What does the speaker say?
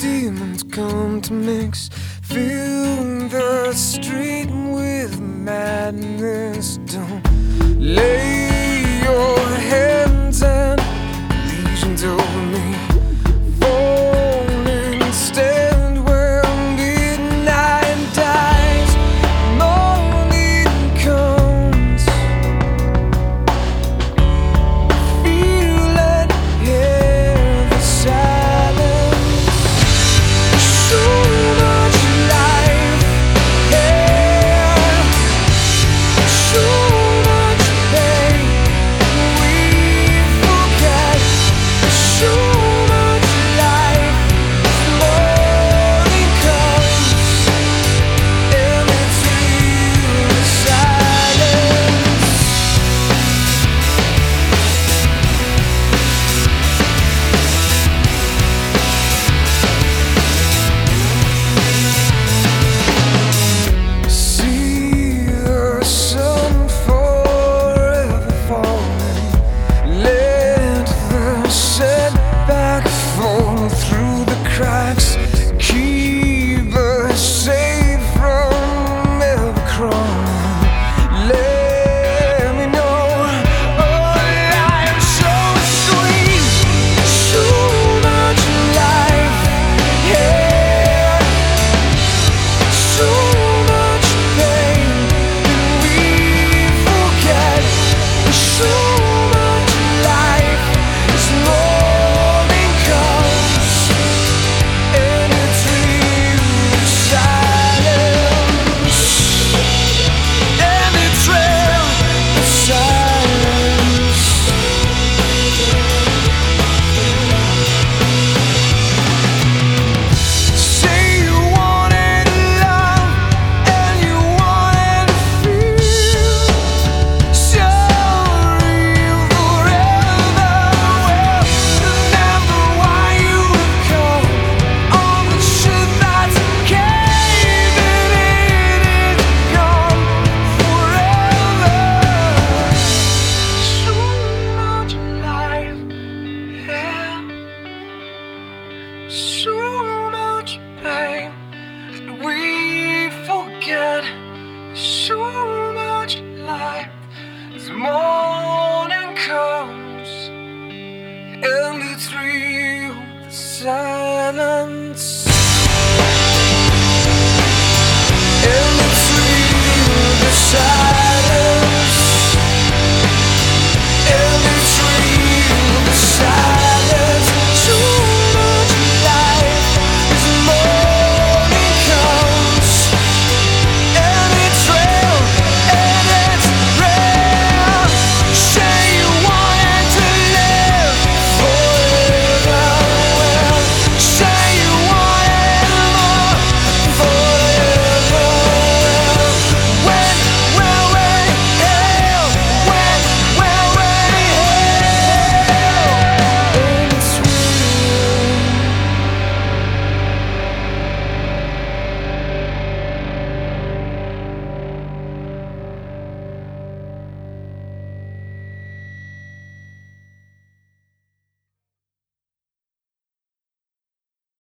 demons come to mix. Feel As morning comes and it's real, the silence.